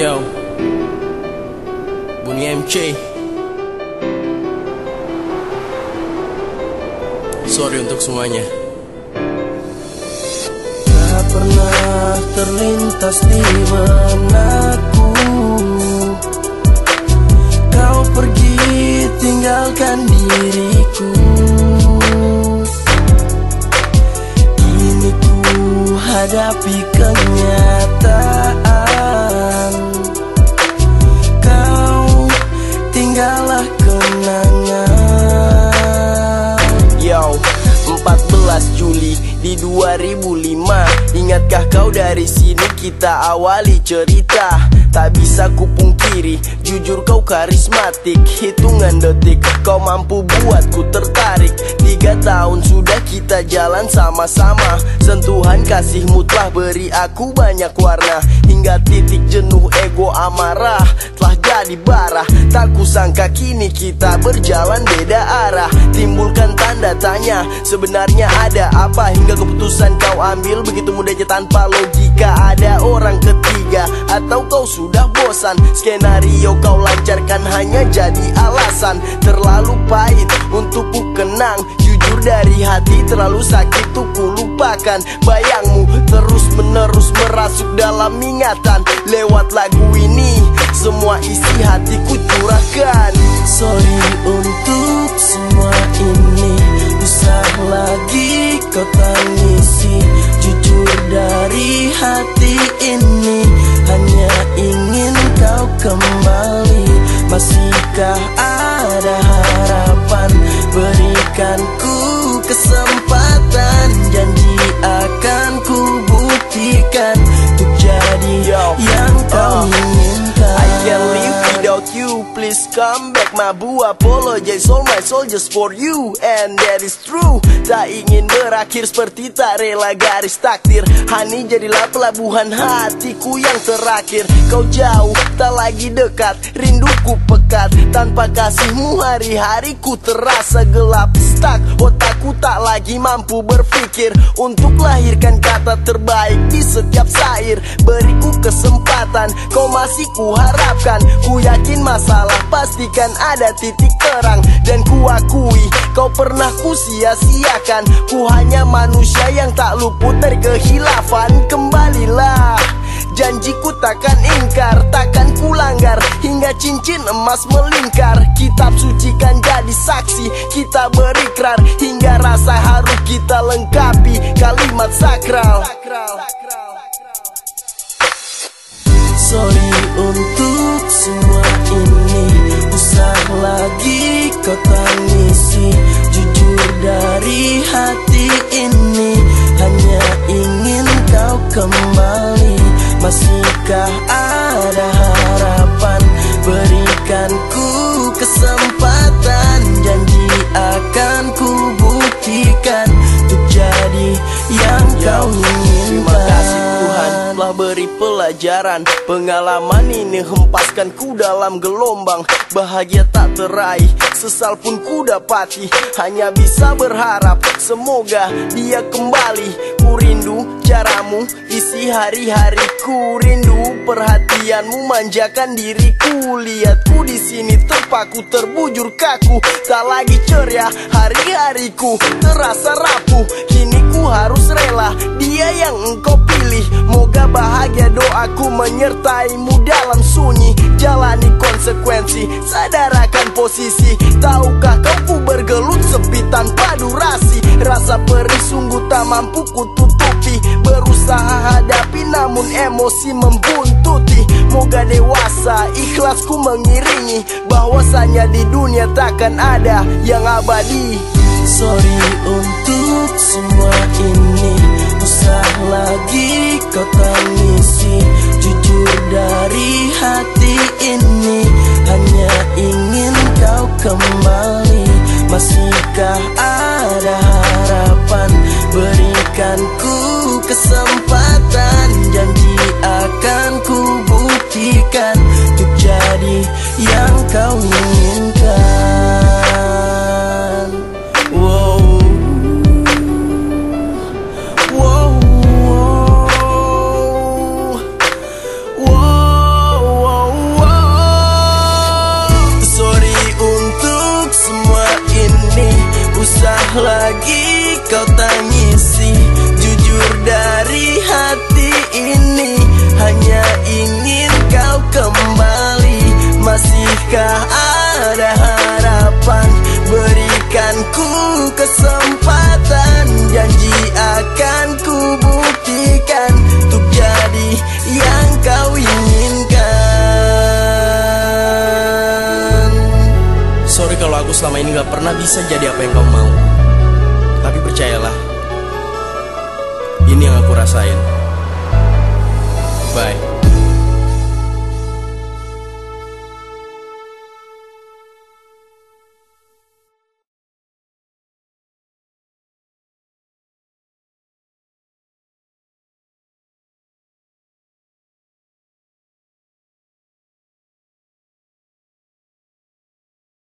Yo. Bunyi MC Sorry untuk semuanya. Tak pernah terlintas di benakku Kau pergi tinggalkan diriku 2005 Ingatkah kau dari sini kita awali cerita? Tak bisa kupungkiri Jujur kau karismatik. Hitungan detik Kau mampu buatku tertarik kita jalan sama-sama. Sentuhan kasihmu telah beri aku banyak warna. Hingga titik jenuh ego amarah Telah jadi bara Tak kusangka kini kita berjalan beda arah. Timbulkan tanda tanya Sebenarnya ada apa? Hingga keputusan kau ambil Begitu mudahnya tanpa logika. Ada orang ketiga Atau kau sudah bosan. Skenario kau lancarkan hanya jadi alasan. Terlalu pahit untuk ku kenang. Jujur dari hati terlalu sakit tuh ku lupakan. Bayangmu terus menerus merasuk dalam ingatan. Lewat lagu ini semua isi hatiku curahkan. Sorry untuk semua ini. Usah lagi kau tangisi. Jujur dari hati ini. Hanya ingin kau kembali? Masihkah ada you. Please come back my boo. Apologize all my soldiers for you. And that is true. Tak ingin berakhir seperti tak rela garis takdir. Hani jadilah pelabuhan hatiku yang terakhir. Kau jauh tak lagi dekat. Rinduku pekat. Tanpa kasihmu hari-hariku terasa gelap Stuck otakku tak lagi mampu berpikir Untuk lahirkan kata terbaik di setiap syair. Beriku kesempatan Kau masih kuharapkan. Ku yakin masalah pastikan ada titik terang. Dan ku akui kau pernah ku sia-siakan. Ku hanya manusia yang tak luput dari kehilafan Kembalilah Janjiku takkan ingkar, takkan ku langgar Hingga cincin emas melingkar. Kitab suci kan jadi saksi Kita berikrar Hingga rasa haru kita lengkapi Kalimat sakral. Sorry untuk semua ini Usah lagi kau tangisi. Jujur dari hati ini Hanya ingin kau kembali inginkan Terima kasih Tuhan telah beri pelajaran. Pengalaman ini hempaskan ku dalam gelombang. Bahagia tak teraih Sesal pun ku dapati. Hanya bisa berharap Semoga dia kembali. Ku rindu caramu Isi hari-hariku Rindu perhatianmu Manjakan diriku. Lihatku di sini terpaku Terbujur kaku. Tak lagi ceria Hari-hariku Terasa rapuh. Kini harus rela Dia yang engkau pilih. Moga bahagia doaku menyertaimu dalam sunyi. Jalani konsekuensi Sadar akan posisi. Tahukah kau bergelut sepi tanpa durasi? Rasa perih sungguh tak mampu ku tutupi Berusaha hadapi namun emosi membuntuti. Moga dewasa ikhlasku mengiringi. Bahwasanya di dunia takkan ada yang abadi Sorry untuk semua ini. Usah lagi kau tangisi Jujur dari hati ini Pernah lagi kau tangisi Jujur dari hati ini? Hanya ingin kau kembali. Masihkah ada harapan? Berikan ku kesempatan. Janji akan ku buktikan Untuk jadi yang kau inginkan. Sorry kalau aku selama ini gak pernah bisa jadi apa yang kau mau percayalah. Ini yang aku rasain. Bye